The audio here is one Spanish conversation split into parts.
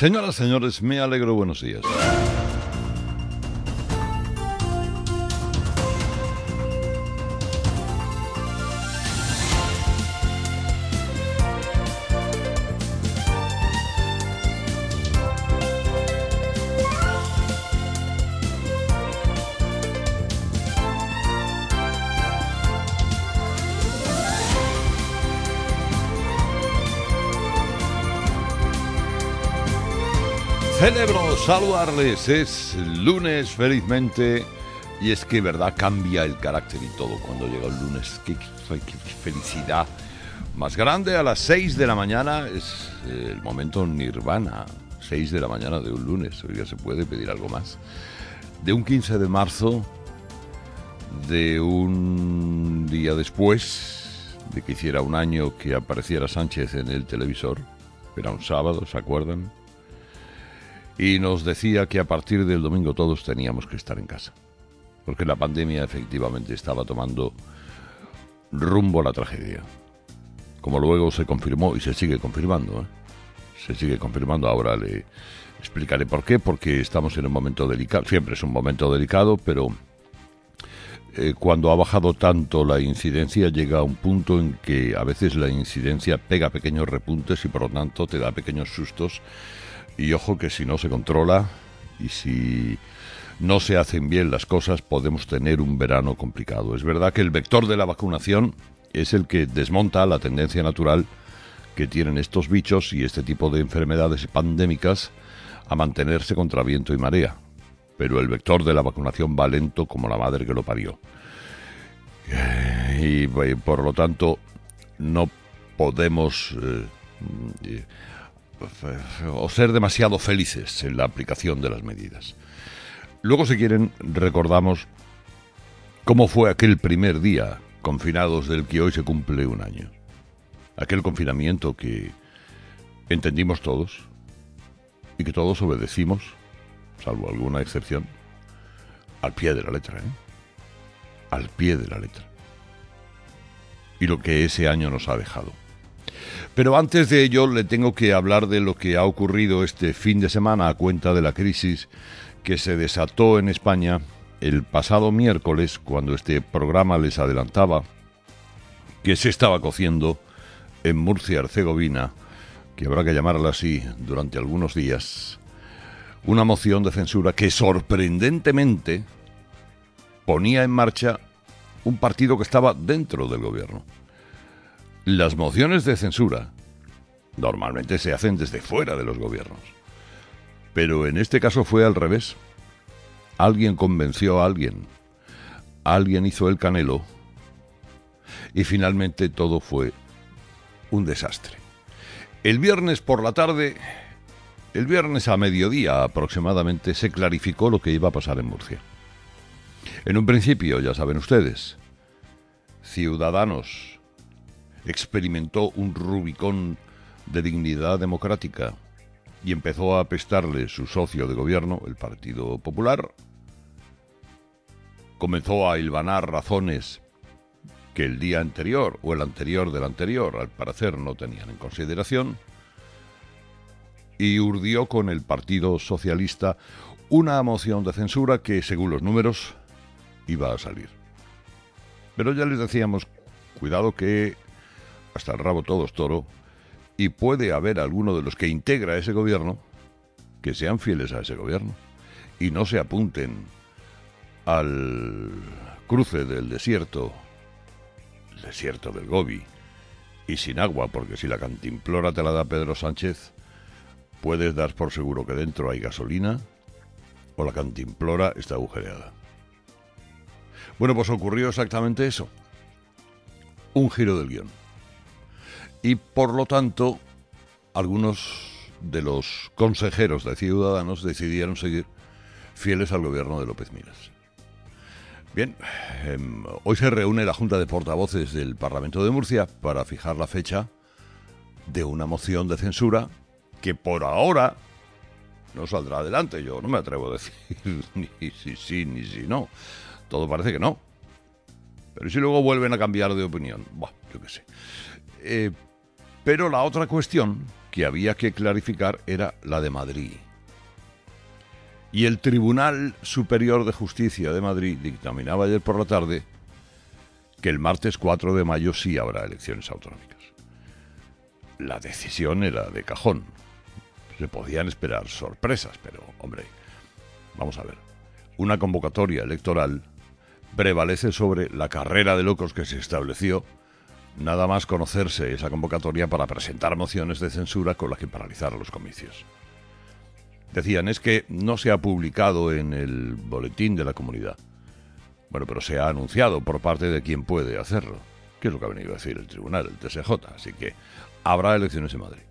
Señoras, señores, me alegro, buenos días. Saludarles, es lunes felizmente. Y es que verdad cambia el carácter y todo cuando llega el lunes, qué, qué felicidad más grande. A las 6 de la mañana es el momento nirvana, 6 de la mañana de un lunes, oiga, se puede pedir algo más, de un 15 de marzo, de un día después de que hiciera un año que apareciera Sánchez en el televisor, era un sábado, ¿se acuerdan? Y nos decía que a partir del domingo todos teníamos que estar en casa, porque la pandemia efectivamente estaba tomando rumbo a la tragedia, como luego se confirmó y se sigue confirmando. ¿eh? Se sigue confirmando, ahora le explicaré por qué, porque estamos en un momento delicado, siempre es un momento delicado, pero eh, cuando ha bajado tanto la incidencia llega a un punto en que a veces la incidencia pega pequeños repuntes y por lo tanto te da pequeños sustos y ojo que si no se controla y si no se hacen bien las cosas, podemos tener un verano complicado. Es verdad que el vector de la vacunación es el que desmonta la tendencia natural que tienen estos bichos y este tipo de enfermedades pandémicas a mantenerse contra viento y marea. Pero el vector de la vacunación va lento como la madre que lo parió. Y, por lo tanto no podemos eh, o ser demasiado felices en la aplicación de las medidas. Luego, si quieren, recordamos cómo fue aquel primer día confinados del que hoy se cumple un año. Aquel confinamiento que entendimos todos y que todos obedecimos, salvo alguna excepción, al pie de la letra, ¿eh? Al pie de la letra. Y lo que ese año nos ha dejado. Pero antes de ello le tengo que hablar de lo que ha ocurrido este fin de semana a cuenta de la crisis que se desató en España el pasado miércoles cuando este programa les adelantaba que se estaba cociendo en Murcia, Herzegovina, que habrá que llamarla así durante algunos días, una moción de censura que sorprendentemente ponía en marcha un partido que estaba dentro del gobierno. Las mociones de censura normalmente se hacen desde fuera de los gobiernos. Pero en este caso fue al revés. Alguien convenció a alguien. Alguien hizo el canelo. Y finalmente todo fue un desastre. El viernes por la tarde, el viernes a mediodía aproximadamente, se clarificó lo que iba a pasar en Murcia. En un principio, ya saben ustedes, Ciudadanos experimentó un Rubicón de dignidad democrática y empezó a apestarle su socio de gobierno, el Partido Popular, comenzó a hilvanar razones que el día anterior o el anterior del anterior, al parecer, no tenían en consideración, y urdió con el Partido Socialista una moción de censura que, según los números, iba a salir. Pero ya les decíamos, cuidado que hasta el rabo todos toro, y puede haber alguno de los que integra ese gobierno que sean fieles a ese gobierno y no se apunten al cruce del desierto, el desierto del Gobi, y sin agua, porque si la cantimplora te la da Pedro Sánchez, puedes dar por seguro que dentro hay gasolina o la cantimplora está agujereada. Bueno, pues ocurrió exactamente eso. Un giro del guion y por lo tanto algunos de los consejeros de Ciudadanos decidieron seguir fieles al gobierno de López Miras. Bien, em, hoy se reúne la Junta de Portavoces del Parlamento de Murcia para fijar la fecha de una moción de censura que por ahora no saldrá adelante. Yo no me atrevo a decir ni si sí ni si no. Todo parece que no. Pero si luego vuelven a cambiar de opinión, yo qué sé. Eh, pero la otra cuestión que había que clarificar era la de Madrid. Y el Tribunal Superior de Justicia de Madrid dictaminaba ayer por la tarde que el martes 4 de mayo sí habrá elecciones autonómicas. La decisión era de cajón. Se podían esperar sorpresas, pero, hombre, vamos a ver. Una convocatoria electoral prevalece sobre la carrera de locos que se estableció nada más conocerse esa convocatoria para presentar mociones de censura con las que paralizar los comicios. Decían, es que no se ha publicado en el boletín de la comunidad. Bueno, pero se ha anunciado por parte de quien puede hacerlo, que es lo que ha venido a decir el tribunal, el TSJ. Así que habrá elecciones en Madrid.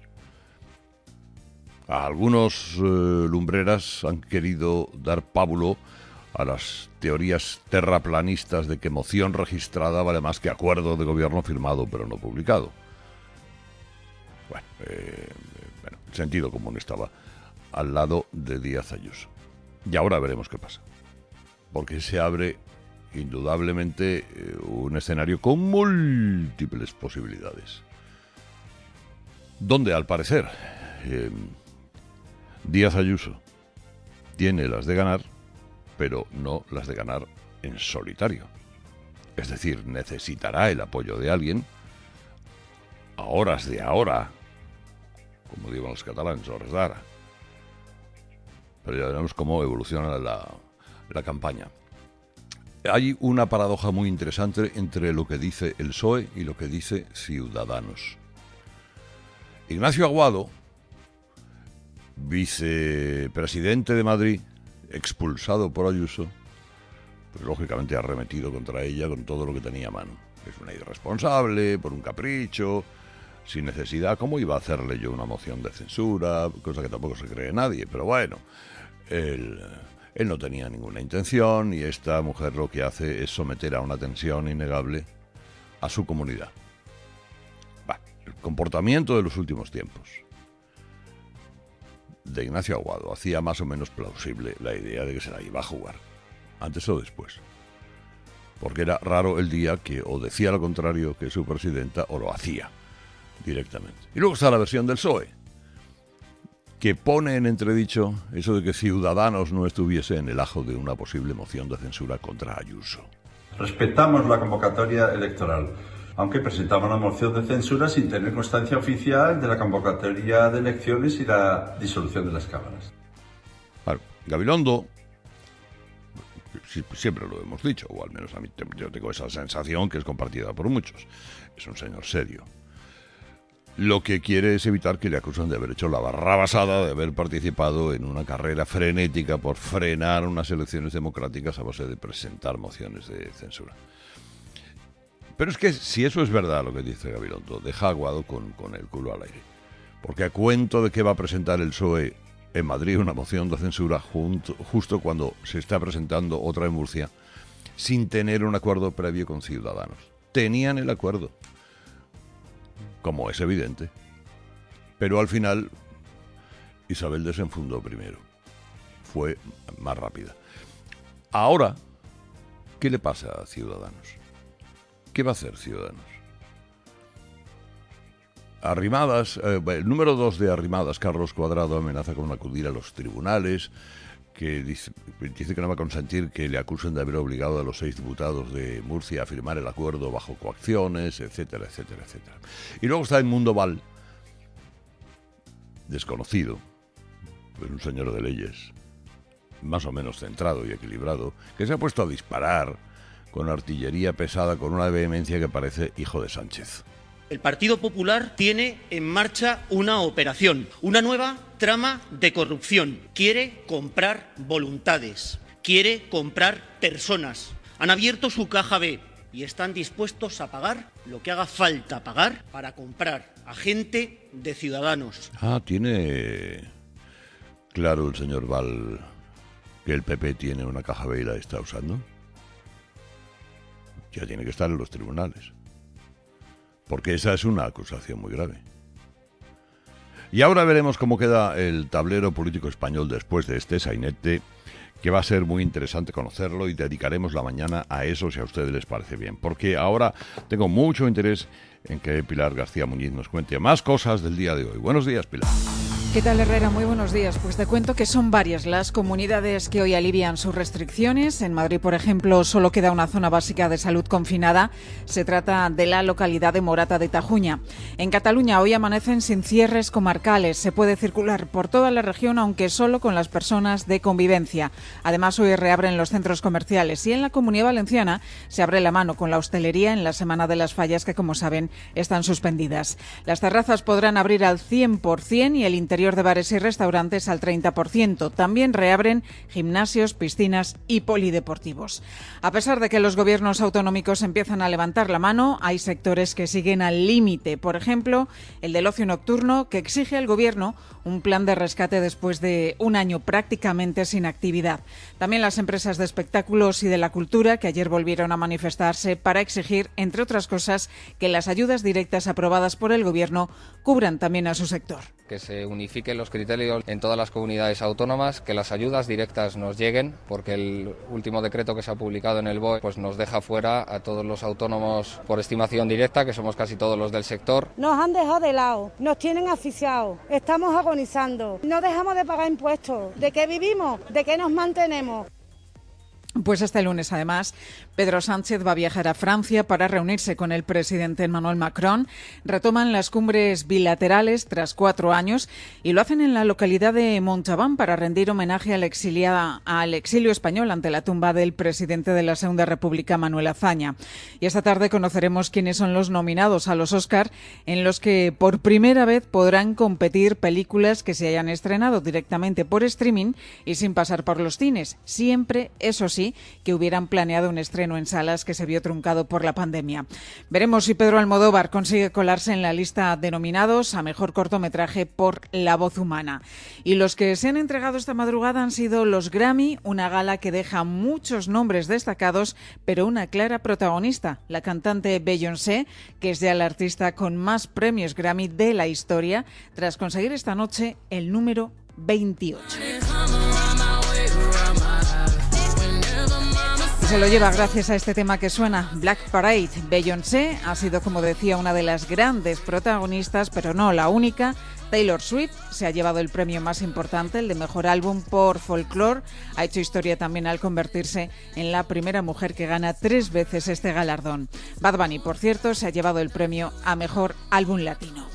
Algunos eh, lumbreras han querido dar pábulo a las teorías terraplanistas de que moción registrada vale más que acuerdo de gobierno firmado pero no publicado. Bueno, eh, bueno, sentido común estaba al lado de Díaz Ayuso. Y ahora veremos qué pasa. Porque se abre indudablemente eh, un escenario con múltiples posibilidades. Donde, al parecer, eh, Díaz Ayuso tiene las de ganar, pero no las de ganar en solitario. Es decir, necesitará el apoyo de alguien a horas de ahora, como digan los catalanes, horas de ahora. Pero ya veremos cómo evoluciona la, la campaña. Hay una paradoja muy interesante entre lo que dice el PSOE y lo que dice Ciudadanos. Ignacio Aguado, vicepresidente de Madrid, expulsado por Ayuso, pues lógicamente ha remetido contra ella con todo lo que tenía a mano. Es una irresponsable, por un capricho, sin necesidad. ¿Cómo iba a hacerle yo una moción de censura? Cosa que tampoco se cree nadie, pero bueno, él, él no tenía ninguna intención y esta mujer lo que hace es someter a una tensión innegable a su comunidad. el comportamiento de los últimos tiempos de Ignacio Aguado hacía más o menos plausible la idea de que se la iba a jugar, antes o después. Porque era raro el día que o decía lo contrario que su presidenta o lo hacía directamente. Y luego está la versión del PSOE, que pone en entredicho eso de que Ciudadanos no estuviese en el ajo de una posible moción de censura contra Ayuso. Respetamos la convocatoria electoral aunque presentaba una moción de censura sin tener constancia oficial de la convocatoria de elecciones y la disolución de las cámaras. Gabilondo, siempre lo hemos dicho, o al menos a mí yo tengo esa sensación que es compartida por muchos, es un señor serio. Lo que quiere es evitar que le acusen de haber hecho la barra basada, de haber participado en una carrera frenética por frenar unas elecciones democráticas a base de presentar mociones de censura. Pero es que si eso es verdad lo que dice Gabilondo, deja Aguado con, con el culo al aire. Porque a cuento de que va a presentar el PSOE en Madrid una moción de censura justo cuando se está presentando otra en Murcia, sin tener un acuerdo previo con Ciudadanos. Tenían el acuerdo, como es evidente. Pero al final Isabel desenfundó primero. Fue más rápida. Ahora, ¿qué le pasa a Ciudadanos? ¿Qué va a hacer Ciudadanos? Arrimadas, eh, el número dos de Arrimadas, Carlos Cuadrado, amenaza con acudir a los tribunales, que dice, que no va a consentir que le acusen de haber obligado a los seis diputados de Murcia a firmar el acuerdo bajo coacciones, etcétera, etcétera, etcétera. Y luego está el Mundo Val, desconocido, pues un señor de leyes, más o menos centrado y equilibrado, que se ha puesto a disparar con artillería pesada, con una vehemencia que parece hijo de Sánchez. El Partido Popular tiene en marcha una operación, una nueva trama de corrupción. Quiere comprar voluntades, quiere comprar personas. Han abierto su caja B y están dispuestos a pagar lo que haga falta pagar para comprar a gente de ciudadanos. Ah, tiene claro el señor Val que el PP tiene una caja B y la está usando ya tiene que estar en los tribunales. Porque esa es una acusación muy grave. Y ahora veremos cómo queda el tablero político español después de este sainete que va a ser muy interesante conocerlo y dedicaremos la mañana a eso si a ustedes les parece bien. Porque ahora tengo mucho interés en que Pilar García Muñiz nos cuente más cosas del día de hoy. Buenos días, Pilar. ¿Qué tal Herrera? Muy buenos días. Pues te cuento que son varias las comunidades que hoy alivian sus restricciones. En Madrid, por ejemplo, solo queda una zona básica de salud confinada. Se trata de la localidad de Morata de Tajuña. En Cataluña hoy amanecen sin cierres comarcales. Se puede circular por toda la región, aunque solo con las personas de convivencia. Además, hoy reabren los centros comerciales y en la Comunidad Valenciana se abre la mano con la hostelería en la Semana de las Fallas que, como saben, están suspendidas. Las terrazas podrán abrir al 100% y el interior de bares y restaurantes al 30%. También reabren gimnasios, piscinas y polideportivos. A pesar de que los gobiernos autonómicos empiezan a levantar la mano, hay sectores que siguen al límite. Por ejemplo, el del ocio nocturno, que exige al gobierno un plan de rescate después de un año prácticamente sin actividad. También las empresas de espectáculos y de la cultura, que ayer volvieron a manifestarse para exigir, entre otras cosas, que las ayudas directas aprobadas por el gobierno cubran también a su sector que se unifiquen los criterios en todas las comunidades autónomas, que las ayudas directas nos lleguen, porque el último decreto que se ha publicado en el BOE pues nos deja fuera a todos los autónomos por estimación directa, que somos casi todos los del sector. Nos han dejado de lado, nos tienen asfixiados, estamos agonizando, no dejamos de pagar impuestos. ¿De qué vivimos? ¿De qué nos mantenemos? Pues este lunes, además, Pedro Sánchez va a viajar a Francia para reunirse con el presidente Emmanuel Macron. Retoman las cumbres bilaterales tras cuatro años y lo hacen en la localidad de Montauban para rendir homenaje al, al exilio español ante la tumba del presidente de la Segunda República, Manuel Azaña. Y esta tarde conoceremos quiénes son los nominados a los Oscar, en los que por primera vez podrán competir películas que se hayan estrenado directamente por streaming y sin pasar por los cines. Siempre, eso sí, que hubieran planeado un estreno en salas que se vio truncado por la pandemia. Veremos si Pedro Almodóvar consigue colarse en la lista de nominados a mejor cortometraje por La voz humana. Y los que se han entregado esta madrugada han sido los Grammy, una gala que deja muchos nombres destacados, pero una clara protagonista, la cantante Beyoncé, que es ya la artista con más premios Grammy de la historia, tras conseguir esta noche el número 28. Se lo lleva gracias a este tema que suena, Black Parade. Beyoncé ha sido, como decía, una de las grandes protagonistas, pero no la única. Taylor Swift se ha llevado el premio más importante, el de mejor álbum por folklore. Ha hecho historia también al convertirse en la primera mujer que gana tres veces este galardón. Bad Bunny, por cierto, se ha llevado el premio a mejor álbum latino.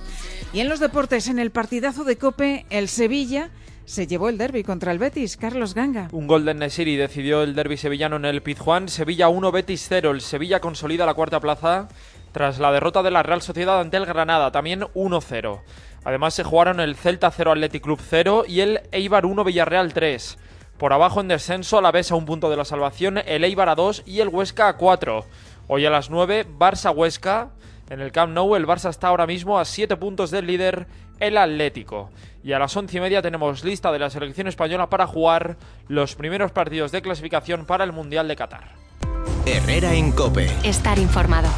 Y en los deportes, en el partidazo de Cope, el Sevilla se llevó el derby contra el Betis, Carlos Ganga. Un gol de Nesiri decidió el derby sevillano en el Pizjuán. Sevilla 1, Betis 0. El Sevilla consolida la cuarta plaza tras la derrota de la Real Sociedad ante el Granada, también 1-0. Además se jugaron el Celta 0 Athletic Club 0 y el Eibar 1 Villarreal 3. Por abajo en descenso, a la vez a un punto de la salvación, el Eibar a 2 y el Huesca a 4. Hoy a las 9, Barça-Huesca. En el Camp Nou el Barça está ahora mismo a 7 puntos del líder, el Atlético. Y a las once y media tenemos lista de la selección española para jugar los primeros partidos de clasificación para el Mundial de Qatar. Herrera en Cope. Estar informado.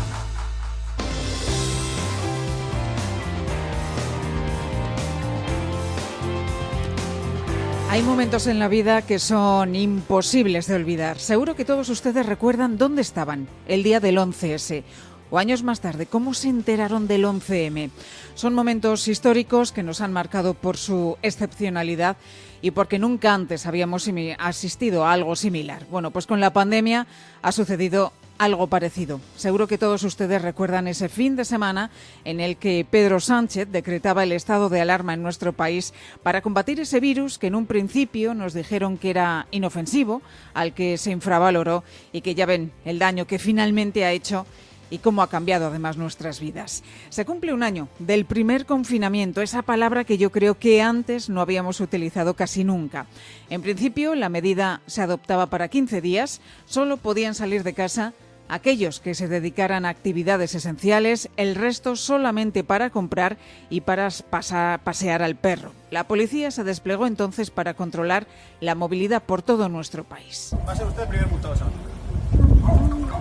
Hay momentos en la vida que son imposibles de olvidar. Seguro que todos ustedes recuerdan dónde estaban el día del 11S o años más tarde, cómo se enteraron del 11M. Son momentos históricos que nos han marcado por su excepcionalidad y porque nunca antes habíamos asistido a algo similar. Bueno, pues con la pandemia ha sucedido algo parecido. Seguro que todos ustedes recuerdan ese fin de semana en el que Pedro Sánchez decretaba el estado de alarma en nuestro país para combatir ese virus que en un principio nos dijeron que era inofensivo, al que se infravaloró y que ya ven el daño que finalmente ha hecho y cómo ha cambiado además nuestras vidas. Se cumple un año del primer confinamiento, esa palabra que yo creo que antes no habíamos utilizado casi nunca. En principio, la medida se adoptaba para 15 días, solo podían salir de casa aquellos que se dedicaran a actividades esenciales, el resto solamente para comprar y para pasear al perro. La policía se desplegó entonces para controlar la movilidad por todo nuestro país. Va a ser usted el primer multado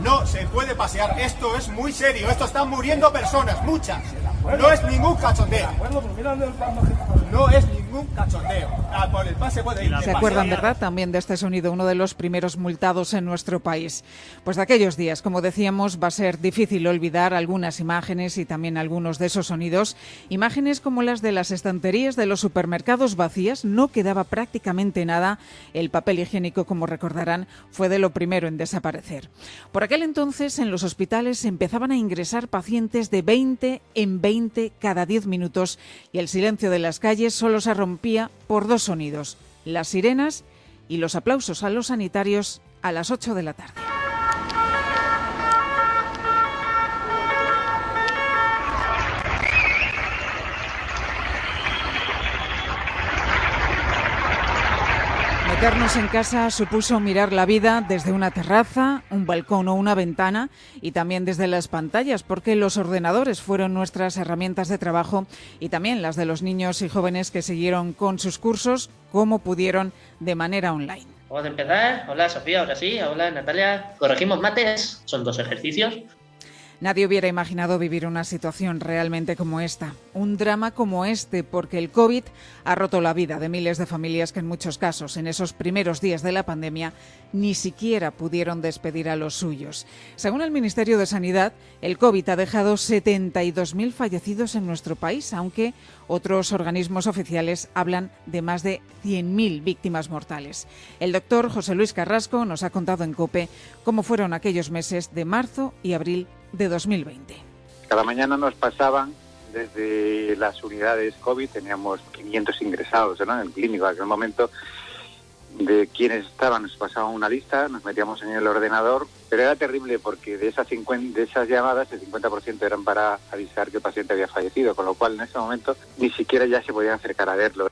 no se puede pasear. Esto es muy serio. Esto están muriendo personas, muchas. No es ningún cachondeo. No es ningún ningún cachondeo. Ah, por el pase puede ir. ¿Se acuerdan, verdad, también de este sonido, uno de los primeros multados en nuestro país? Pues de aquellos días, como decíamos, va a ser difícil olvidar algunas imágenes y también algunos de esos sonidos. Imágenes como las de las estanterías de los supermercados vacías, no quedaba prácticamente nada. El papel higiénico, como recordarán, fue de lo primero en desaparecer. Por aquel entonces, en los hospitales empezaban a ingresar pacientes de 20 en 20 cada 10 minutos y el silencio de las calles solo se rompía por dos sonidos, las sirenas y los aplausos a los sanitarios a las 8 de la tarde. Meternos en casa supuso mirar la vida desde una terraza, un balcón o una ventana y también desde las pantallas, porque los ordenadores fueron nuestras herramientas de trabajo y también las de los niños y jóvenes que siguieron con sus cursos como pudieron de manera online. Vamos a empezar. Hola Sofía, ahora sí. Hola Natalia. Corregimos mates. Son dos ejercicios. Nadie hubiera imaginado vivir una situación realmente como esta, un drama como este, porque el COVID ha roto la vida de miles de familias que en muchos casos, en esos primeros días de la pandemia, ni siquiera pudieron despedir a los suyos. Según el Ministerio de Sanidad, el COVID ha dejado 72.000 fallecidos en nuestro país, aunque otros organismos oficiales hablan de más de 100.000 víctimas mortales. El doctor José Luis Carrasco nos ha contado en COPE cómo fueron aquellos meses de marzo y abril de 2020. Cada mañana nos pasaban desde las unidades COVID, teníamos 500 ingresados en el clínico en aquel momento, de quienes estaban, nos pasaban una lista, nos metíamos en el ordenador, pero era terrible porque de esas, 50, de esas llamadas el 50% eran para avisar que el paciente había fallecido, con lo cual en ese momento ni siquiera ya se podían acercar a verlo.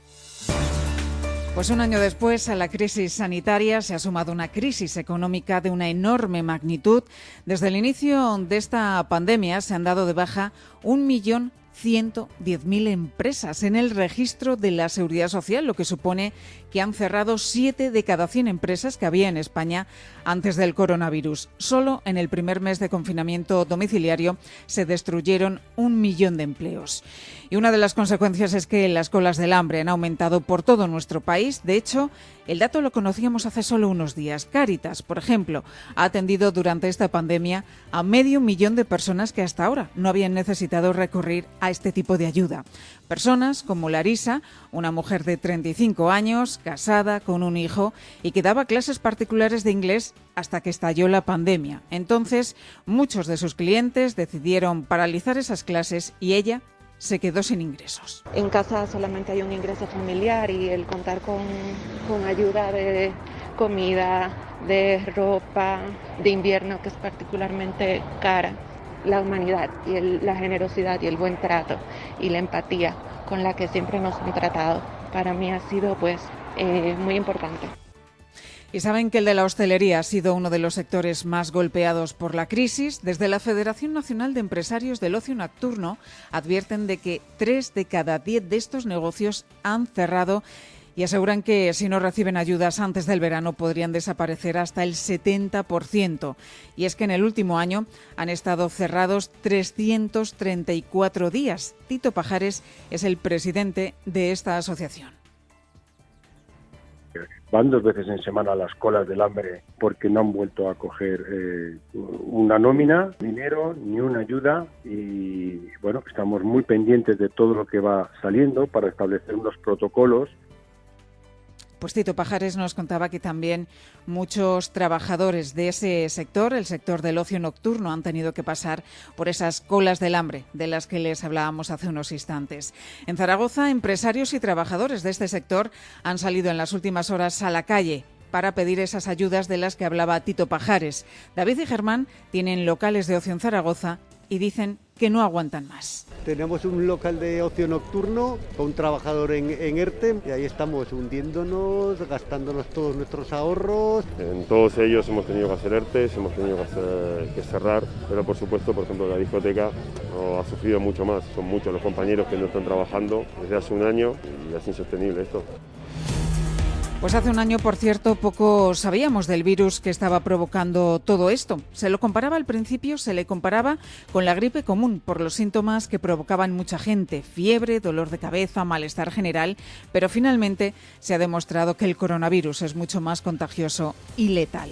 Pues un año después a la crisis sanitaria se ha sumado una crisis económica de una enorme magnitud. Desde el inicio de esta pandemia se han dado de baja un millón 110.000 empresas en el registro de la Seguridad Social, lo que supone que han cerrado 7 de cada 100 empresas que había en España antes del coronavirus. Solo en el primer mes de confinamiento domiciliario se destruyeron un millón de empleos. Y una de las consecuencias es que las colas del hambre han aumentado por todo nuestro país. De hecho, el dato lo conocíamos hace solo unos días. Cáritas, por ejemplo, ha atendido durante esta pandemia a medio millón de personas que hasta ahora no habían necesitado recurrir a este tipo de ayuda. Personas como Larisa, una mujer de 35 años, casada, con un hijo y que daba clases particulares de inglés hasta que estalló la pandemia. Entonces, muchos de sus clientes decidieron paralizar esas clases y ella se quedó sin ingresos. En casa solamente hay un ingreso familiar y el contar con, con ayuda de comida, de ropa, de invierno, que es particularmente cara, la humanidad y la generosidad y el buen trato y la empatía con la que siempre nos han tratado, para mí ha sido pues eh, muy importante. Y saben que el de la hostelería ha sido uno de los sectores más golpeados por la crisis. Desde la Federación Nacional de Empresarios del Ocio Nocturno advierten de que tres de cada diez de estos negocios han cerrado y aseguran que si no reciben ayudas antes del verano podrían desaparecer hasta el 70%. Y es que en el último año han estado cerrados 334 días. Tito Pajares es el presidente de esta asociación van dos veces en semana a las colas del hambre porque no han vuelto a coger eh, una nómina, dinero, ni una ayuda y bueno, estamos muy pendientes de todo lo que va saliendo para establecer unos protocolos pues Tito Pajares nos contaba que también muchos trabajadores de ese sector, el sector del ocio nocturno, han tenido que pasar por esas colas del hambre de las que les hablábamos hace unos instantes. En Zaragoza, empresarios y trabajadores de este sector han salido en las últimas horas a la calle para pedir esas ayudas de las que hablaba Tito Pajares. David y Germán tienen locales de ocio en Zaragoza y dicen que no aguantan más. Tenemos un local de ocio nocturno con un trabajador en, en, ERTE y ahí estamos hundiéndonos, gastándonos todos nuestros ahorros. En todos ellos hemos tenido que hacer ERTE, hemos tenido que, cerrar, pero por supuesto, por ejemplo, la discoteca ha sufrido mucho más. Son muchos los compañeros que no están trabajando desde hace un año y es insostenible esto. Pues hace un año, por cierto, poco sabíamos del virus que estaba provocando todo esto. Se lo comparaba al principio, se le comparaba con la gripe común por los síntomas que provocaban mucha gente, fiebre, dolor de cabeza, malestar general, pero finalmente se ha demostrado que el coronavirus es mucho más contagioso y letal.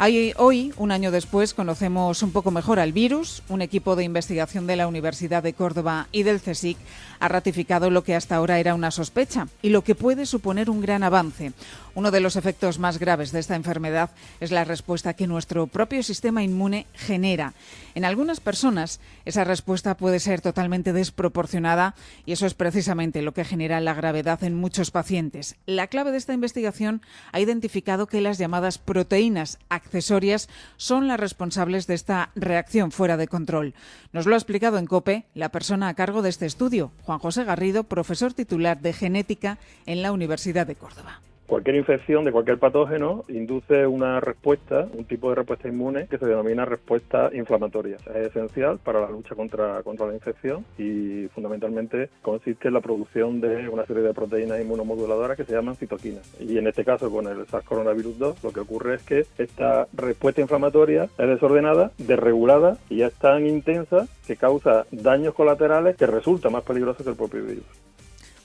Hoy, un año después, conocemos un poco mejor al virus. Un equipo de investigación de la Universidad de Córdoba y del CSIC ha ratificado lo que hasta ahora era una sospecha y lo que puede suponer un gran avance. Uno de los efectos más graves de esta enfermedad es la respuesta que nuestro propio sistema inmune genera. En algunas personas esa respuesta puede ser totalmente desproporcionada y eso es precisamente lo que genera la gravedad en muchos pacientes. La clave de esta investigación ha identificado que las llamadas proteínas accesorias son las responsables de esta reacción fuera de control. Nos lo ha explicado en COPE la persona a cargo de este estudio, Juan José Garrido, profesor titular de genética en la Universidad de Córdoba. Cualquier infección de cualquier patógeno induce una respuesta, un tipo de respuesta inmune que se denomina respuesta inflamatoria. Es esencial para la lucha contra, contra la infección y fundamentalmente consiste en la producción de una serie de proteínas inmunomoduladoras que se llaman citoquinas. Y en este caso con el SARS coronavirus 2 lo que ocurre es que esta respuesta inflamatoria es desordenada, desregulada y es tan intensa que causa daños colaterales que resulta más peligroso que el propio virus.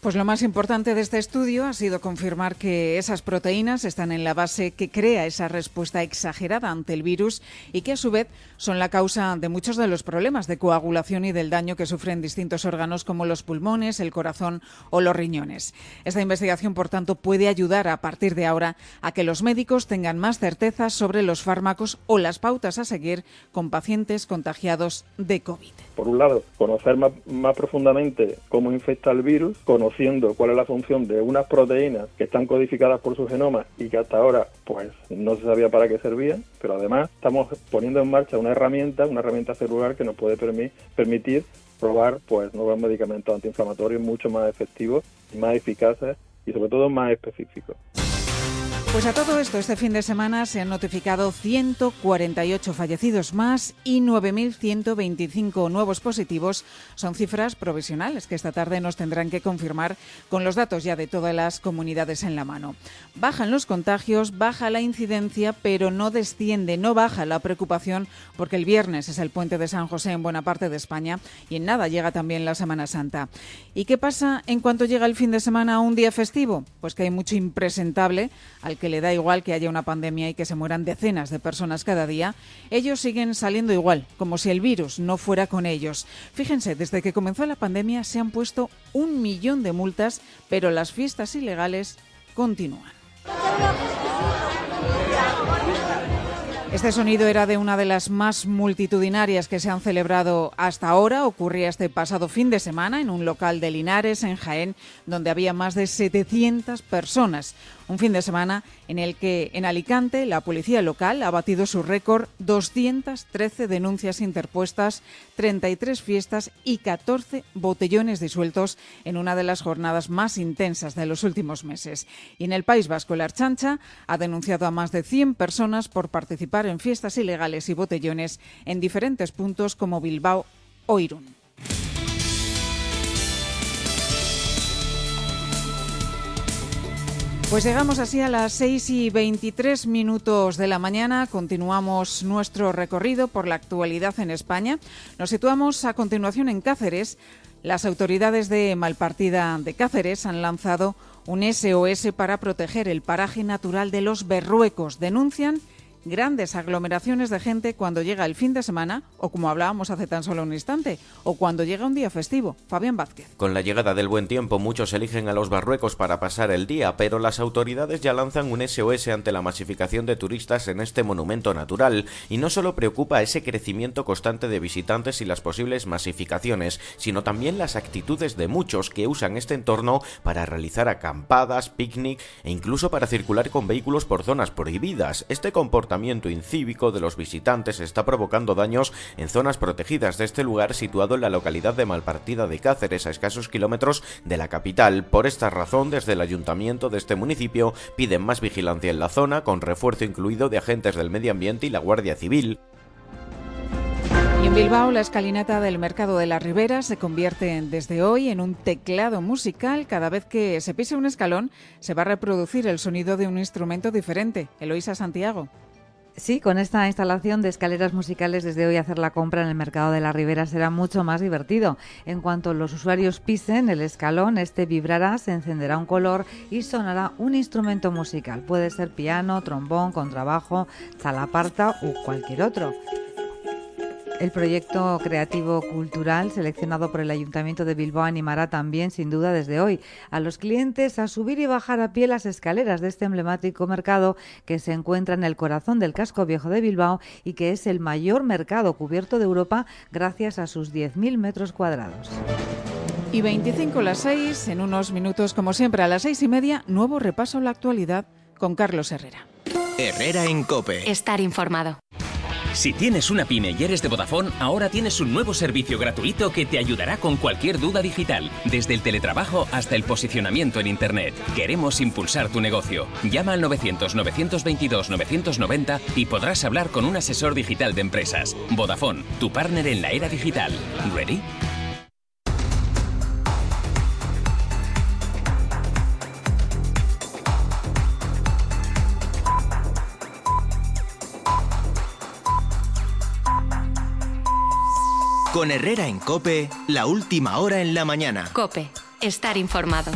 Pues lo más importante de este estudio ha sido confirmar que esas proteínas están en la base que crea esa respuesta exagerada ante el virus y que a su vez son la causa de muchos de los problemas de coagulación y del daño que sufren distintos órganos como los pulmones, el corazón o los riñones. Esta investigación, por tanto, puede ayudar a partir de ahora a que los médicos tengan más certeza sobre los fármacos o las pautas a seguir con pacientes contagiados de COVID. Por un lado, conocer más, profundamente cómo infecta el virus, conociendo cuál es la función de unas proteínas que están codificadas por su genoma y que hasta ahora pues no se sabía para qué servían, pero además estamos poniendo en marcha una herramienta, una herramienta celular que nos puede permitir probar pues nuevos medicamentos antiinflamatorios mucho más efectivos, más eficaces y sobre todo más específicos. Pues a todo esto, este fin de semana se han notificado 148 fallecidos más y 9.125 nuevos positivos. Son cifras provisionales que esta tarde nos tendrán que confirmar con los datos ya de todas las comunidades en la mano. Bajan los contagios, baja la incidencia, pero no desciende, no baja la preocupación porque el viernes es el puente de San José en buena parte de España y en nada llega también la Semana Santa. ¿Y qué pasa en cuanto llega el fin de semana a un día festivo? Pues que hay mucho impresentable al que le da igual que haya una pandemia y que se mueran decenas de personas cada día, ellos siguen saliendo igual, como si el virus no fuera con ellos. Fíjense, desde que comenzó la pandemia se han puesto un millón de multas, pero las fiestas ilegales continúan. Este sonido era de una de las más multitudinarias que se han celebrado hasta ahora. Ocurría este pasado fin de semana en un local de Linares, en Jaén, donde había más de 700 personas. Un fin de semana en el que en Alicante la policía local ha batido su récord 213 denuncias interpuestas, 33 fiestas y 14 botellones disueltos en una de las jornadas más intensas de los últimos meses. Y en el País Vasco, la Archancha ha denunciado a más de 100 personas por en fiestas ilegales y botellones en diferentes puntos como Bilbao o Irún. Pues llegamos así a las 6 y 23 minutos de la mañana. Continuamos nuestro recorrido por la actualidad en España. Nos situamos a continuación en Cáceres. Las autoridades de Malpartida de Cáceres han lanzado un SOS para proteger el paraje natural de los Berruecos. Denuncian grandes aglomeraciones de gente cuando llega el fin de semana o como hablábamos hace tan solo un instante o cuando llega un día festivo. Fabián Vázquez. Con la llegada del buen tiempo muchos eligen a los barruecos para pasar el día, pero las autoridades ya lanzan un SOS ante la masificación de turistas en este monumento natural y no solo preocupa ese crecimiento constante de visitantes y las posibles masificaciones, sino también las actitudes de muchos que usan este entorno para realizar acampadas, picnic e incluso para circular con vehículos por zonas prohibidas. Este comportamiento comportamiento incívico de los visitantes está provocando daños en zonas protegidas de este lugar situado en la localidad de Malpartida de Cáceres, a escasos kilómetros de la capital. Por esta razón, desde el ayuntamiento de este municipio piden más vigilancia en la zona, con refuerzo incluido de agentes del medio ambiente y la Guardia Civil. En Bilbao, la escalinata del Mercado de la Ribera se convierte desde hoy en un teclado musical. Cada vez que se pise un escalón, se va a reproducir el sonido de un instrumento diferente. Eloisa Santiago. Sí, con esta instalación de escaleras musicales desde hoy hacer la compra en el mercado de la Ribera será mucho más divertido. En cuanto los usuarios pisen el escalón, este vibrará, se encenderá un color y sonará un instrumento musical. Puede ser piano, trombón, contrabajo, zalaparta u cualquier otro. El proyecto creativo cultural seleccionado por el Ayuntamiento de Bilbao animará también, sin duda, desde hoy a los clientes a subir y bajar a pie las escaleras de este emblemático mercado que se encuentra en el corazón del casco viejo de Bilbao y que es el mayor mercado cubierto de Europa gracias a sus 10.000 metros cuadrados. Y 25 las 6, en unos minutos, como siempre, a las seis y media, nuevo repaso a la actualidad con Carlos Herrera. Herrera en Cope. Estar informado. Si tienes una pyme y eres de Vodafone, ahora tienes un nuevo servicio gratuito que te ayudará con cualquier duda digital, desde el teletrabajo hasta el posicionamiento en Internet. Queremos impulsar tu negocio. Llama al 900-922-990 y podrás hablar con un asesor digital de empresas. Vodafone, tu partner en la era digital. ¿Ready? Con Herrera en Cope, la última hora en la mañana. Cope, estar informado.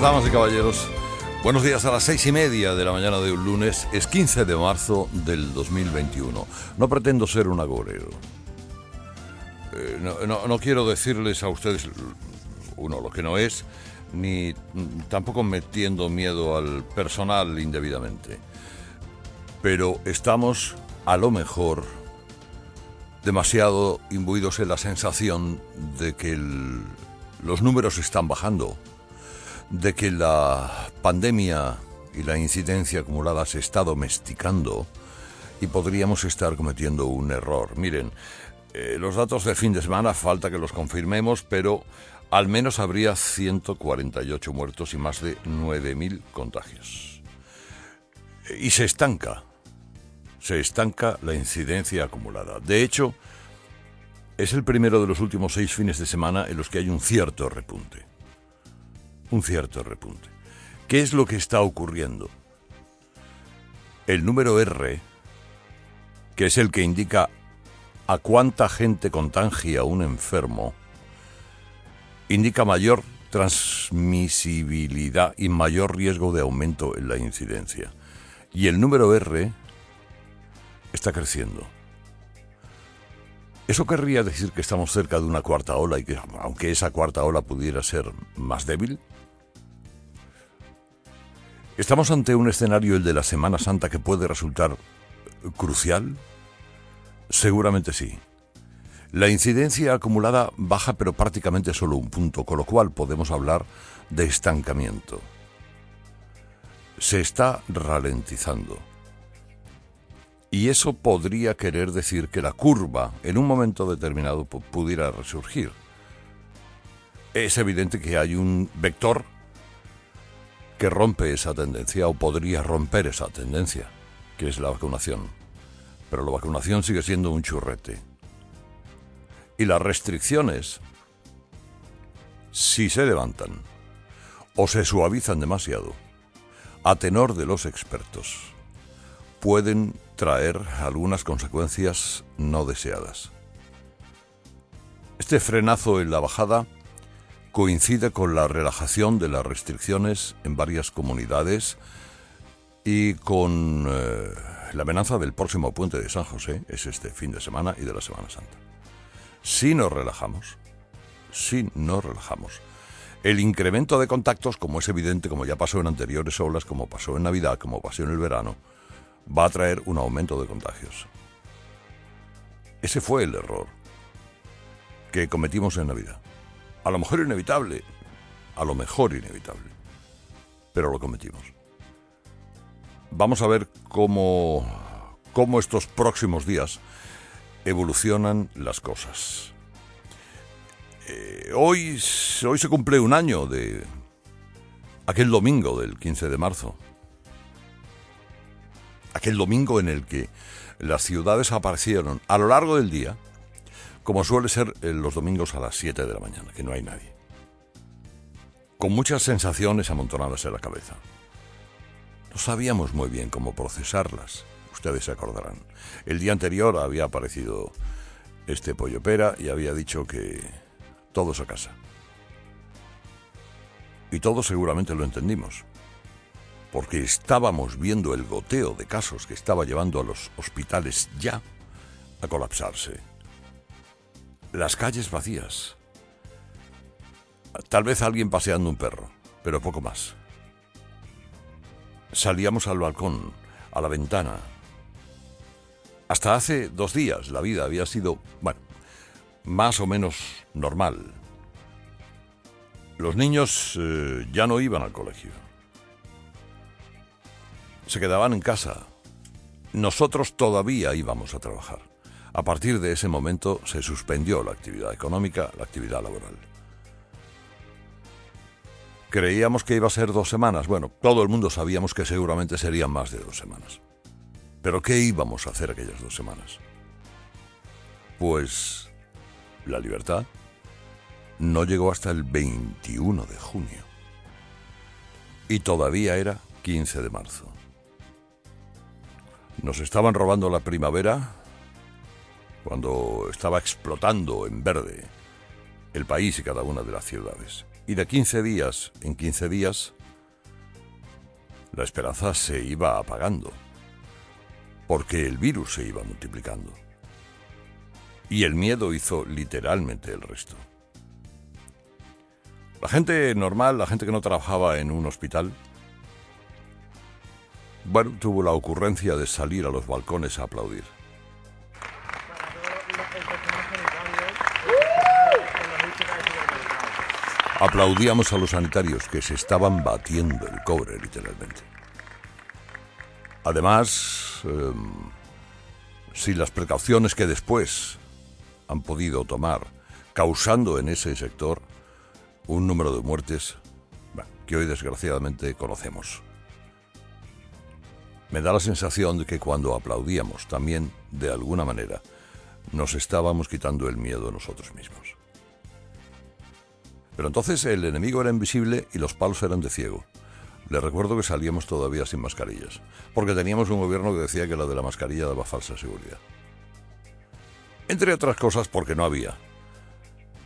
Damas y caballeros. Buenos días a las seis y media de la mañana de un lunes. Es 15 de marzo del 2021. No pretendo ser un agorero. Eh, no, no- quiero decirles a ustedes, uno, lo que no es, ni tampoco metiendo miedo al personal indebidamente. Pero estamos, a lo mejor, demasiado imbuidos en la sensación de que los números están bajando de que la pandemia y la incidencia acumulada se está domesticando y podríamos estar cometiendo un error. Miren, eh, los datos de fin de semana falta que los confirmemos, pero al menos habría 148 muertos y más de 9.000 contagios. Y se estanca, se estanca la incidencia acumulada. De hecho, es el primero de los últimos seis fines de semana en los que hay un cierto repunte un cierto repunte. ¿Qué es lo que está ocurriendo? El número R, que es el que indica a cuánta gente contagia un enfermo, indica mayor transmisibilidad y mayor riesgo de aumento en la incidencia. Y el número R está creciendo. Eso querría decir que estamos cerca de una cuarta ola y que aunque esa cuarta ola pudiera ser más débil, ¿Estamos ante un escenario, el de la Semana Santa, que puede resultar crucial? Seguramente sí. La incidencia acumulada baja pero prácticamente solo un punto, con lo cual podemos hablar de estancamiento. Se está ralentizando. Y eso podría querer decir que la curva en un momento determinado pu- pudiera resurgir. Es evidente que hay un vector que rompe esa tendencia o podría romper esa tendencia, que es la vacunación. Pero la vacunación sigue siendo un churrete. Y las restricciones, si se levantan o se suavizan demasiado, a tenor de los expertos, pueden traer algunas consecuencias no deseadas. Este frenazo en la bajada coincide con la relajación de las restricciones en varias comunidades y con eh, la amenaza del próximo puente de San José, es este fin de semana y de la Semana Santa. Si nos relajamos, si nos relajamos, el incremento de contactos, como es evidente, como ya pasó en anteriores olas, como pasó en Navidad, como pasó en el verano, va a traer un aumento de contagios. Ese fue el error que cometimos en Navidad. A lo mejor inevitable, a lo mejor inevitable, pero lo cometimos. Vamos a ver cómo, cómo estos próximos días evolucionan las cosas. Eh, hoy, hoy se cumple un año de aquel domingo del 15 de marzo. Aquel domingo en el que las ciudades aparecieron a lo largo del día, como suele ser eh, los domingos a las 7 de la mañana, que no hay nadie. Con muchas sensaciones amontonadas en la cabeza. No sabíamos muy bien cómo procesarlas, ustedes se acordarán. El día anterior había aparecido este pollo pera y había dicho que todos a casa. Y todos seguramente lo entendimos porque estábamos viendo el goteo de casos que estaba llevando a los hospitales ya a colapsarse. Las calles vacías. Tal vez alguien paseando un perro, pero poco más. Salíamos al balcón, a la ventana. Hasta hace dos días la vida había sido, bueno, más o menos normal. Los niños eh, ya no iban al colegio se quedaban en casa. Nosotros todavía íbamos a trabajar. A partir de ese momento se suspendió la actividad económica, la actividad laboral. Creíamos que iba a ser dos semanas. Bueno, todo el mundo sabíamos que seguramente serían más de dos semanas. Pero ¿qué íbamos a hacer aquellas dos semanas? Pues la libertad no llegó hasta el 21 de junio. Y todavía era 15 de marzo. Nos estaban robando la primavera cuando estaba explotando en verde el país y cada una de las ciudades. Y de 15 días en 15 días, la esperanza se iba apagando, porque el virus se iba multiplicando. Y el miedo hizo literalmente el resto. La gente normal, la gente que no trabajaba en un hospital, bueno, tuvo la ocurrencia de salir a los balcones a aplaudir. Aplaudíamos a los sanitarios que se estaban batiendo el cobre, literalmente. Además, em, si las precauciones que después han podido tomar, causando en ese sector un número de muertes que hoy desgraciadamente conocemos. Me da la sensación de que cuando aplaudíamos también, de alguna manera, nos estábamos quitando el miedo nosotros mismos. Pero entonces el enemigo era invisible y los palos eran de ciego. Le recuerdo que salíamos todavía sin mascarillas, porque teníamos un gobierno que decía que la de la mascarilla daba falsa seguridad. Entre otras cosas porque no había,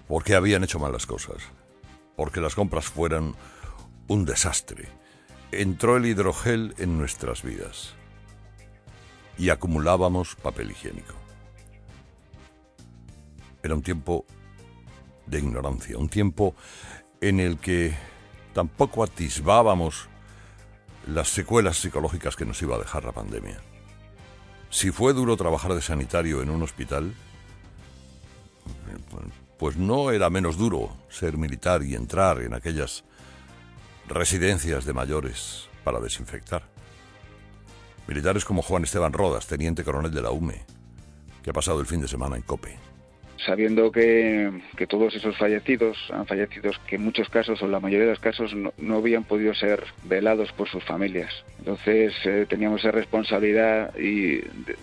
porque habían hecho mal las cosas, porque las compras fueran un desastre entró el hidrogel en nuestras vidas y acumulábamos papel higiénico. Era un tiempo de ignorancia, un tiempo en el que tampoco atisbábamos las secuelas psicológicas que nos iba a dejar la pandemia. Si fue duro trabajar de sanitario en un hospital, pues no era menos duro ser militar y entrar en aquellas residencias de mayores para desinfectar. Militares como Juan Esteban Rodas, teniente coronel de la UME, que ha pasado el fin de semana en COPE. Sabiendo que, todos esos fallecidos han fallecido, que en muchos casos, o la mayoría de los casos, no, habían podido ser velados por sus familias. Entonces eh, teníamos esa responsabilidad y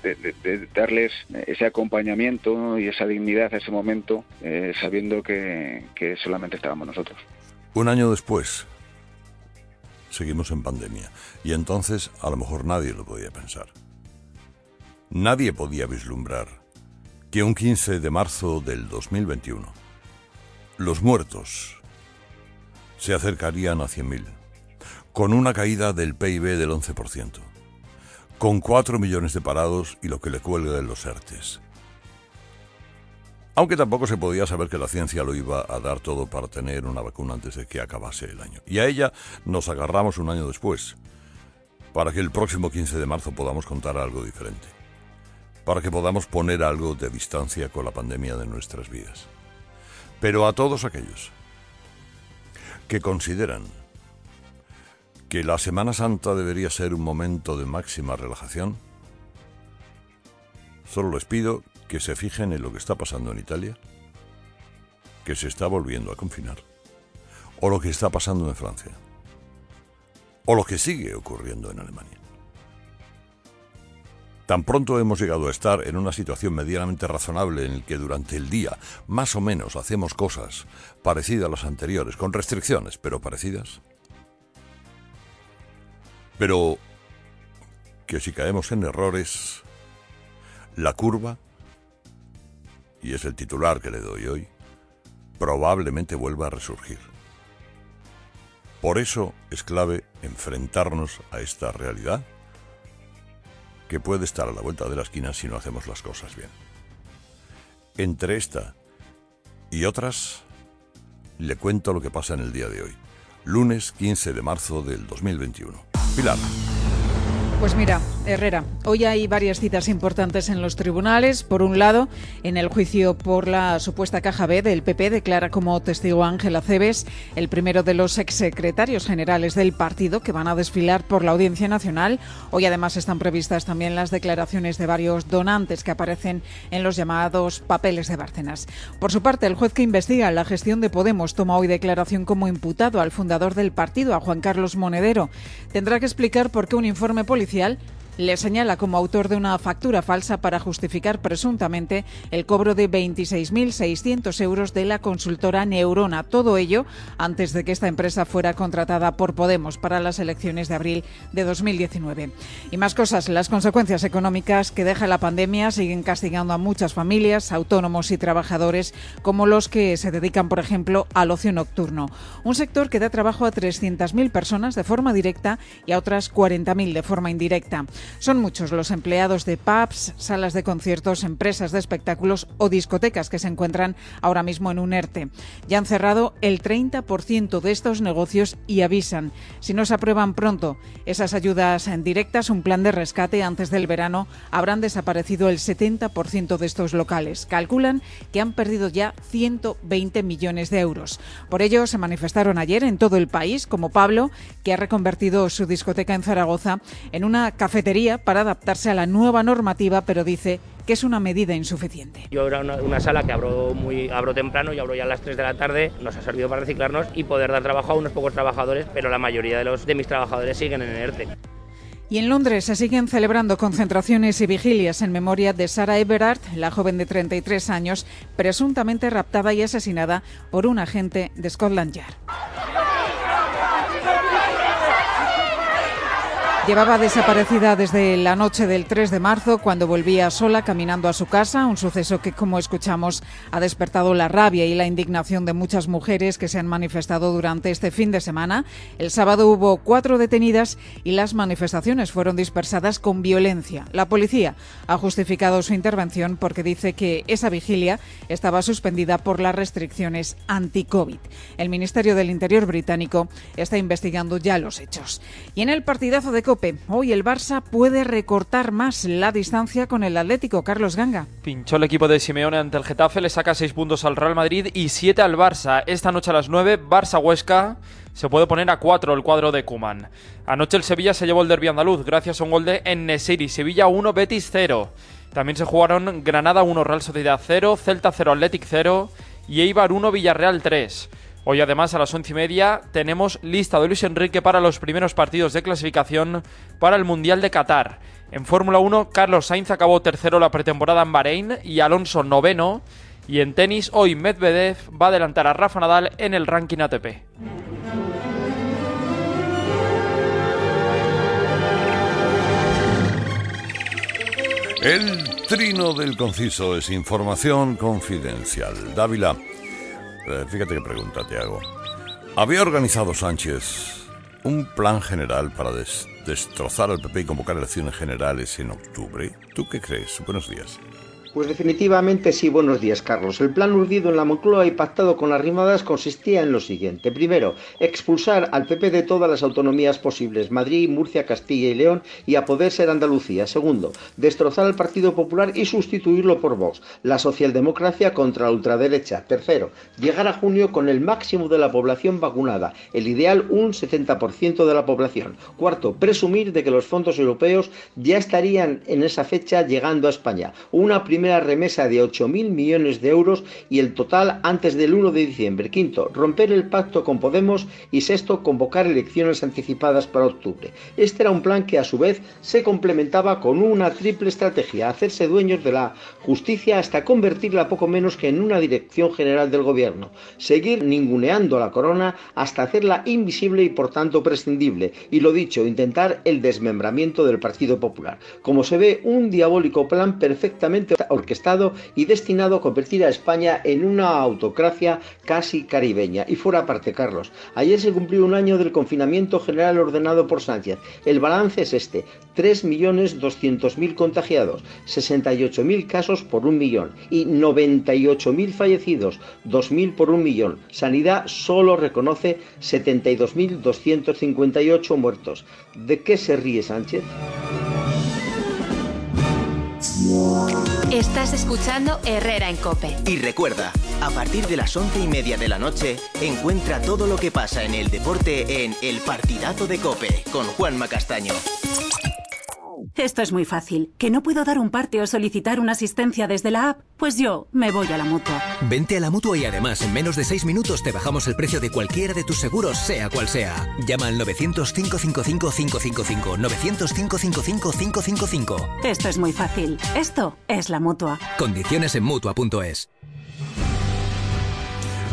de, darles ese acompañamiento y esa dignidad a ese momento, eh, sabiendo que solamente estábamos nosotros. Un año después, seguimos en pandemia. Y entonces a lo mejor nadie lo podía pensar. Nadie podía vislumbrar que un 15 de marzo del 2021 los muertos se acercarían a 100.000, con una caída del PIB del 11%, con 4 millones de parados y lo que le cuelga de los ERTES aunque tampoco se podía saber que la ciencia lo iba a dar todo para tener una vacuna antes de que acabase el año. Y a ella nos agarramos un año después, para que el próximo 15 de marzo podamos contar algo diferente. Para que podamos poner algo de distancia con la pandemia de nuestras vidas. Pero a todos aquellos que consideran que la Semana Santa debería ser un momento de máxima relajación, solo les pido que se fijen en lo que está pasando en Italia, que se está volviendo a confinar, o lo que está pasando en Francia, o lo que sigue ocurriendo en Alemania. Tan pronto hemos llegado a estar en una situación medianamente razonable en el que durante el día más o menos hacemos cosas parecidas a las anteriores, con restricciones, pero parecidas. Pero que si caemos en errores, la curva, y es el titular que le doy hoy, probablemente vuelva a resurgir. Por eso es clave enfrentarnos a esta realidad que puede estar a la vuelta de la esquina si no hacemos las cosas bien. Entre esta y otras, le cuento lo que pasa en el día de hoy, lunes 15 de marzo del 2021. Pilar. Pues mira, Herrera, hoy hay varias citas importantes en los tribunales. Por un lado, en el juicio por la supuesta caja B del PP declara como testigo Ángela Cebes, el primero de los exsecretarios generales del partido que van a desfilar por la Audiencia Nacional. Hoy además están previstas también las declaraciones de varios donantes que aparecen en los llamados papeles de Bárcenas. Por su parte, el juez que investiga la gestión de Podemos toma hoy declaración como imputado al fundador del partido, a Juan Carlos Monedero. Tendrá que explicar por qué un informe policial especial le señala como autor de una factura falsa para justificar presuntamente el cobro de 26.600 euros de la consultora Neurona. Todo ello antes de que esta empresa fuera contratada por Podemos para las elecciones de abril de 2019. Y más cosas, las consecuencias económicas que deja la pandemia siguen castigando a muchas familias, autónomos y trabajadores como los que se dedican, por ejemplo, al ocio nocturno. Un sector que da trabajo a 300.000 personas de forma directa y a otras 40.000 de forma indirecta. Son muchos los empleados de pubs, salas de conciertos, empresas de espectáculos o discotecas que se encuentran ahora mismo en un ERTE. Ya han cerrado el 30% de estos negocios y avisan, si no se aprueban pronto esas ayudas en directas, un plan de rescate antes del verano, habrán desaparecido el 70% de estos locales. Calculan que han perdido ya 120 millones de euros. Por ello, se manifestaron ayer en todo el país, como Pablo, que ha reconvertido su discoteca en Zaragoza en una cafetería para adaptarse a la nueva normativa, pero dice que es una medida insuficiente. Yo era una, una, sala que abro, muy, abro temprano y abro ya a las 3 de la tarde, nos ha servido para reciclarnos y poder dar trabajo a unos pocos trabajadores, pero la mayoría de, los, de mis trabajadores siguen en el ERTE. Y en Londres se siguen celebrando concentraciones y vigilias en memoria de Sarah Everard, la joven de 33 años, presuntamente raptada y asesinada por un agente de Scotland Yard. Llevaba desaparecida desde la noche del 3 de marzo cuando volvía sola caminando a su casa, un suceso que, como escuchamos, ha despertado la rabia y la indignación de muchas mujeres que se han manifestado durante este fin de semana. El sábado hubo cuatro detenidas y las manifestaciones fueron dispersadas con violencia. La policía ha justificado su intervención porque dice que esa vigilia estaba suspendida por las restricciones anti-COVID. El Ministerio del Interior británico está investigando ya los hechos. Y en el partidazo de Hoy el Barça puede recortar más la distancia con el Atlético. Carlos Ganga. Pinchó el equipo de Simeone ante el Getafe, le saca 6 puntos al Real Madrid y 7 al Barça. Esta noche a las 9, Barça-Huesca. Se puede poner a 4 el cuadro de Kuman. Anoche el Sevilla se llevó el derbi andaluz gracias a un gol de Ennesiri. Sevilla 1, Betis 0. También se jugaron Granada 1, Real Sociedad 0, Celta 0, Athletic 0 y Eibar 1, Villarreal 3. Hoy además a las once y media tenemos lista de Luis Enrique para los primeros partidos de clasificación para el Mundial de Qatar. En Fórmula 1, Carlos Sainz acabó tercero la pretemporada en Bahrein y Alonso noveno. Y en tenis, hoy Medvedev va a adelantar a Rafa Nadal en el ranking ATP. El trino del conciso es información confidencial. Dávila. Eh, fíjate qué pregunta te hago. ¿Había organizado Sánchez un plan general para destrozar al PP y convocar elecciones generales en octubre? ¿Tú qué crees? Buenos días. Pues definitivamente sí, buenos días Carlos. El plan urdido en la Moncloa y pactado con las rimadas consistía en lo siguiente. Primero, expulsar al PP de todas las autonomías posibles, Madrid, Murcia, Castilla y León, y a poder ser Andalucía. Segundo, destrozar al Partido Popular y sustituirlo por Vox, la socialdemocracia contra la ultraderecha. Tercero, llegar a junio con el máximo de la población vacunada, el ideal un 70% de la población. Cuarto, presumir de que los fondos europeos ya estarían en esa fecha llegando a España. Una remesa de 8.000 millones de euros y el total antes del 1 de diciembre. Quinto, romper el pacto con Podemos y sexto, convocar elecciones anticipadas para octubre. Este era un plan que a su vez se complementaba con una triple estrategia, hacerse dueños de la justicia hasta convertirla poco menos que en una dirección general del gobierno, seguir ninguneando la corona hasta hacerla invisible y por tanto prescindible, y lo dicho, intentar el desmembramiento del Partido Popular. Como se ve, un diabólico plan perfectamente orquestado y destinado a convertir a España en una autocracia casi caribeña. Y fuera parte, Carlos. Ayer se cumplió un año del confinamiento general ordenado por Sánchez. El balance es este: 3.200.000 contagiados, 68.000 casos por un millón y 98.000 fallecidos, 2.000 por un millón. Sanidad solo reconoce 72.258 muertos. ¿De qué se ríe Sánchez? Estás escuchando Herrera en Cope. Y recuerda, a partir de las once y media de la noche, encuentra todo lo que pasa en el deporte en El Partidazo de Cope con Juanma Castaño. Esto es muy fácil. ¿Que no puedo dar un parte o solicitar una asistencia desde la app? Pues yo me voy a la mutua. Vente a la mutua y además en menos de seis minutos te bajamos el precio de cualquiera de tus seguros, sea cual sea. Llama al 900-555-555. 900-555-555. Esto es muy fácil. Esto es la mutua. Condiciones en mutua.es.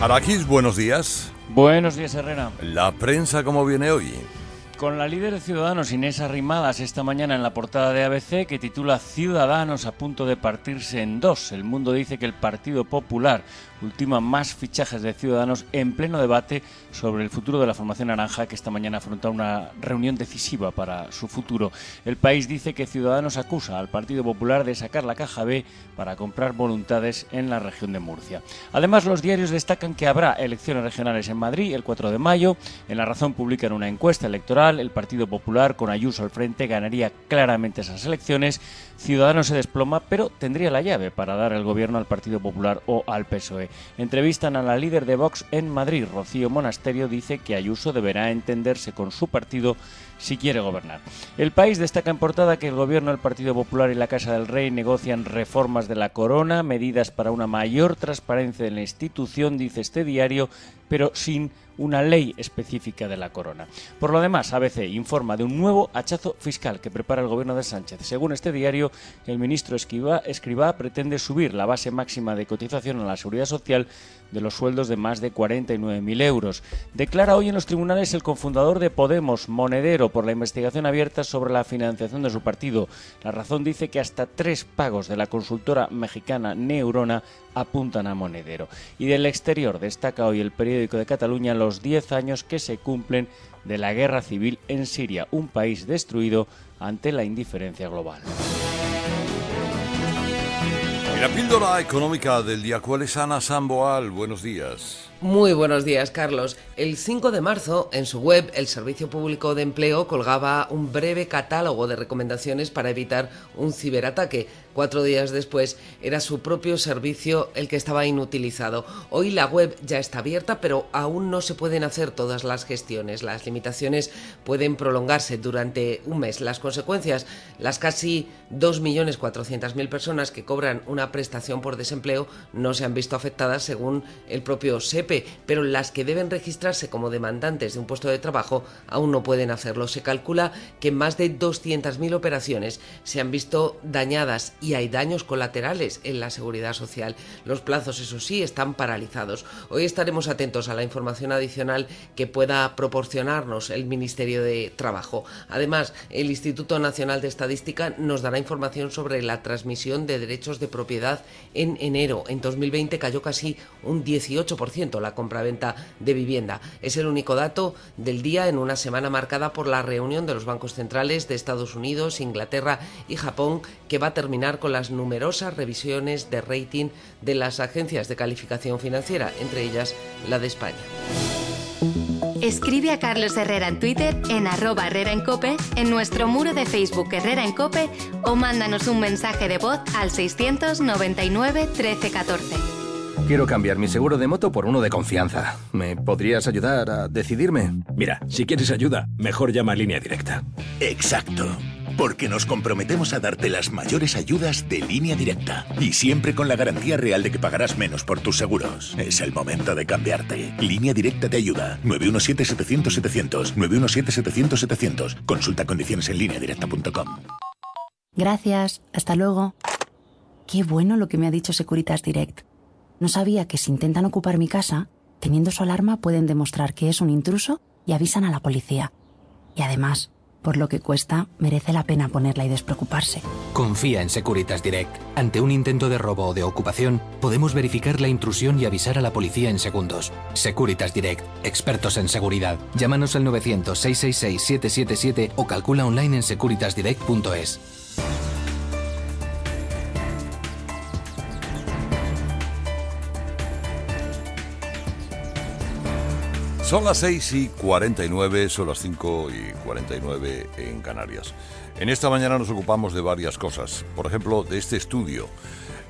Araquis, buenos días. Buenos días, Herrera. La prensa, ¿cómo viene hoy? Con la líder de Ciudadanos Inés Arrimadas esta mañana en la portada de ABC que titula Ciudadanos a punto de partirse en dos. El mundo dice que el Partido Popular ultima más fichajes de Ciudadanos en pleno debate sobre el futuro de la formación naranja que esta mañana afronta una reunión decisiva para su futuro. El país dice que Ciudadanos acusa al Partido Popular de sacar la caja B para comprar voluntades en la región de Murcia. Además, los diarios destacan que habrá elecciones regionales en Madrid el 4 de mayo. En La Razón publican una encuesta electoral. El Partido Popular, con Ayuso al frente, ganaría claramente esas elecciones. Ciudadanos se desploma, pero tendría la llave para dar el gobierno al Partido Popular o al PSOE. Entrevistan a la líder de Vox en Madrid, Rocío Monasterio, dice que Ayuso deberá entenderse con su partido si quiere gobernar. El país destaca en portada que el gobierno, el Partido Popular y la Casa del Rey negocian reformas de la corona, medidas para una mayor transparencia de la institución, dice este diario, pero sin una ley específica de la corona. Por lo demás, ABC informa de un nuevo hachazo fiscal que prepara el gobierno de Sánchez. Según este diario, el ministro Escribá pretende subir la base máxima de cotización a la seguridad social de los sueldos de más de 49.000 euros. Declara hoy en los tribunales el cofundador de Podemos, Monedero, por la investigación abierta sobre la financiación de su partido. La razón dice que hasta tres pagos de la consultora mexicana Neurona apuntan a Monedero. Y del exterior destaca hoy el periódico de Cataluña los 10 años que se cumplen de la guerra civil en Siria, un país destruido ante la indiferencia global. Y la píldora económica del día, ¿cuál es Ana Samboal? Buenos días. Muy buenos días, Carlos. El 5 de marzo, en su web, el Servicio Público de Empleo colgaba un breve catálogo de recomendaciones para evitar un ciberataque. Cuatro días después, era su propio servicio el que estaba inutilizado. Hoy la web ya está abierta, pero aún no se pueden hacer todas las gestiones. Las limitaciones pueden prolongarse durante un mes. Las consecuencias, las casi 2.400.000 personas que cobran una prestación por desempleo no se han visto afectadas según el propio SEP pero las que deben registrarse como demandantes de un puesto de trabajo aún no pueden hacerlo. Se calcula que más de 200.000 operaciones se han visto dañadas y hay daños colaterales en la seguridad social. Los plazos, eso sí, están paralizados. Hoy estaremos atentos a la información adicional que pueda proporcionarnos el Ministerio de Trabajo. Además, el Instituto Nacional de Estadística nos dará información sobre la transmisión de derechos de propiedad en enero. En 2020 cayó casi un 18% tanto la compraventa de vivienda. Es el único dato del día en una semana marcada por la reunión de los bancos centrales de Estados Unidos, Inglaterra y Japón, que va a terminar con las numerosas revisiones de rating de las agencias de calificación financiera, entre ellas la de España. Escribe a Carlos Herrera en Twitter, en arroba Herrera en Cope, en nuestro muro de Facebook Herrera en Cope o mándanos un mensaje de voz al 699 1314. Quiero cambiar mi seguro de moto por uno de confianza. ¿Me podrías ayudar a decidirme? Mira, si quieres ayuda, mejor llama a línea directa. Exacto. Porque nos comprometemos a darte las mayores ayudas de línea directa. Y siempre con la garantía real de que pagarás menos por tus seguros. Es el momento de cambiarte. Línea directa te ayuda. 917-700-700. 917-700-700. Consulta condiciones en lineadirecta.com. Gracias. Hasta luego. Qué bueno lo que me ha dicho Securitas Direct. No sabía que si intentan ocupar mi casa, teniendo su alarma pueden demostrar que es un intruso y avisan a la policía. Y además, por lo que cuesta, merece la pena ponerla y despreocuparse. Confía en Securitas Direct. Ante un intento de robo o de ocupación, podemos verificar la intrusión y avisar a la policía en segundos. Securitas Direct, expertos en seguridad. Llámanos al 900-666-777 o calcula online en securitasdirect.es. Son las 6 y 49, son las 5 y 49 en Canarias. En esta mañana nos ocupamos de varias cosas. Por ejemplo, de este estudio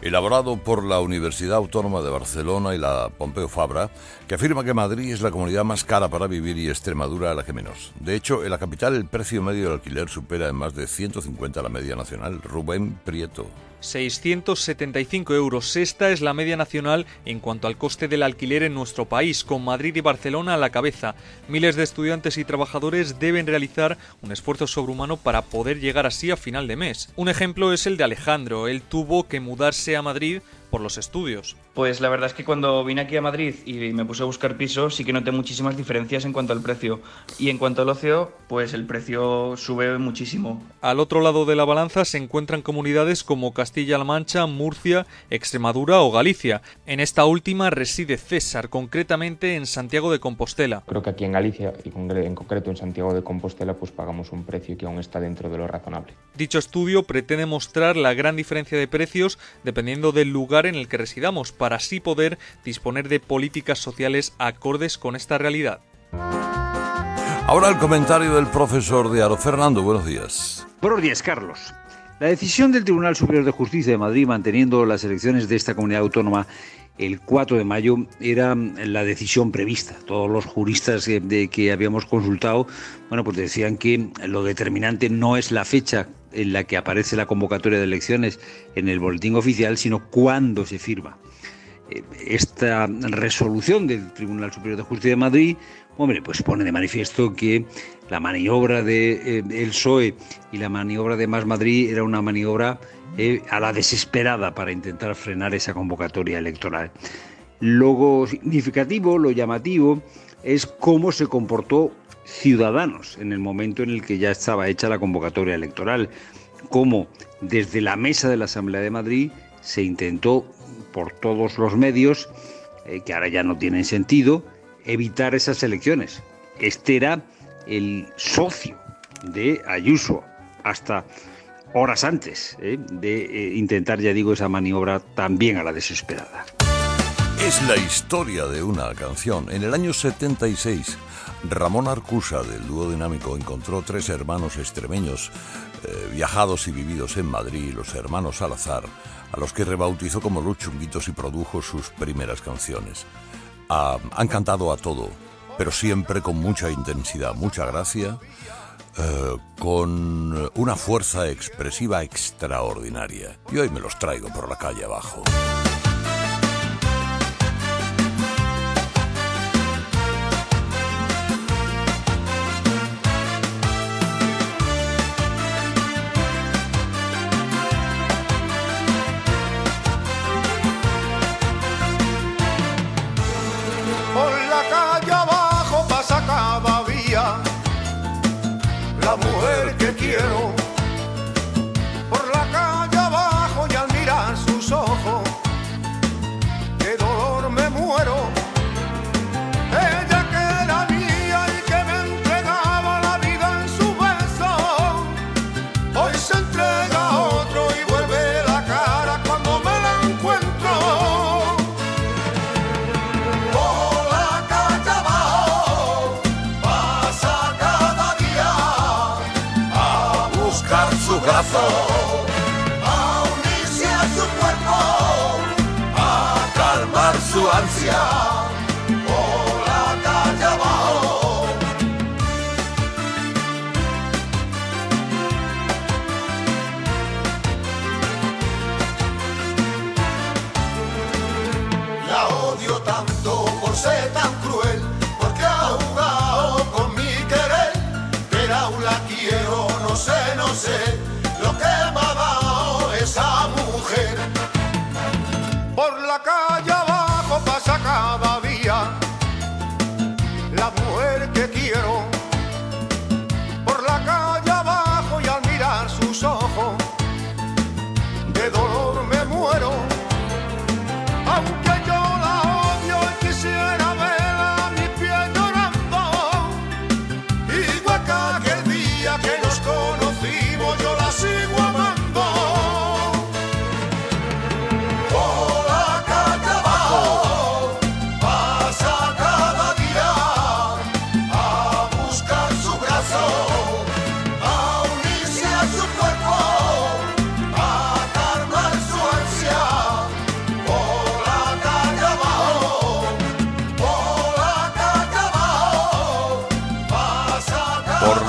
elaborado por la Universidad Autónoma de Barcelona y la Pompeu Fabra, que afirma que Madrid es la comunidad más cara para vivir y Extremadura la que menos. De hecho, en la capital el precio medio del alquiler supera en más de 150 la media nacional. Rubén Prieto. 675 euros. Esta es la media nacional en cuanto al coste del alquiler en nuestro país, con Madrid y Barcelona a la cabeza. Miles de estudiantes y trabajadores deben realizar un esfuerzo sobrehumano para poder llegar así a final de mes. Un ejemplo es el de Alejandro. Él tuvo que mudarse a Madrid por los estudios. Pues la verdad es que cuando vine aquí a Madrid y me puse a buscar piso, sí que noté muchísimas diferencias en cuanto al precio. Y en cuanto al ocio, pues el precio sube muchísimo. Al otro lado de la balanza se encuentran comunidades como Castilla-La Mancha, Murcia, Extremadura o Galicia. En esta última reside César, concretamente en Santiago de Compostela. Creo que aquí en Galicia y en concreto en Santiago de Compostela pues pagamos un precio que aún está dentro de lo razonable. Dicho estudio pretende mostrar la gran diferencia de precios dependiendo del lugar en el que residamos para así poder disponer de políticas sociales acordes con esta realidad. Ahora el comentario del profesor de Aro. Fernando, buenos días. Buenos días, Carlos. La decisión del Tribunal Superior de Justicia de Madrid manteniendo las elecciones de esta comunidad autónoma el 4 de mayo era la decisión prevista. Todos los juristas de que habíamos consultado, bueno, pues decían que lo determinante no es la fecha en la que aparece la convocatoria de elecciones en el boletín oficial, sino cuándo se firma. Eh, esta resolución del Tribunal Superior de Justicia de Madrid, hombre, pues pone de manifiesto que la maniobra de eh, el PSOE y la maniobra de Más Madrid era una maniobra eh, a la desesperada para intentar frenar esa convocatoria electoral. Lo significativo, lo llamativo, es cómo se comportó Ciudadanos en el momento en el que ya estaba hecha la convocatoria electoral, cómo desde la mesa de la Asamblea de Madrid se intentó por todos los medios, eh, que ahora ya no tienen sentido, evitar esas elecciones. Este era el socio de Ayuso hasta horas antes eh, de eh, intentar, ya digo, esa maniobra también a la desesperada. Es la historia de una canción. En el año 76, Ramón Arcusa del dúo dinámico encontró tres hermanos extremeños viajados y vividos en Madrid, los hermanos Salazar, a los que rebautizó como los chunguitos y produjo sus primeras canciones. Ah, han cantado a todo, pero siempre con mucha intensidad, mucha gracia, eh, con una fuerza expresiva extraordinaria. Y hoy me los traigo por la calle abajo.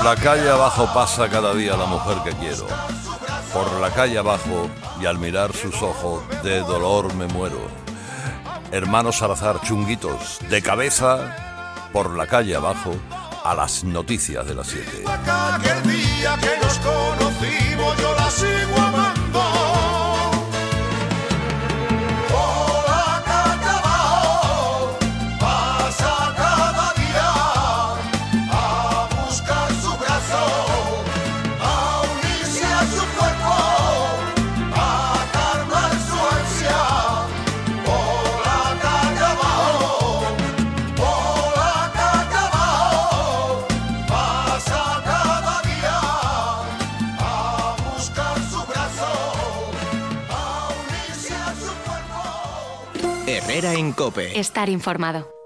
La calle abajo pasa cada día la mujer que quiero. Por la calle abajo y al mirar sus ojos de dolor me muero. Hermanos Salazar chunguitos, de cabeza, por la calle abajo, a las noticias de las 7. en Estar informado.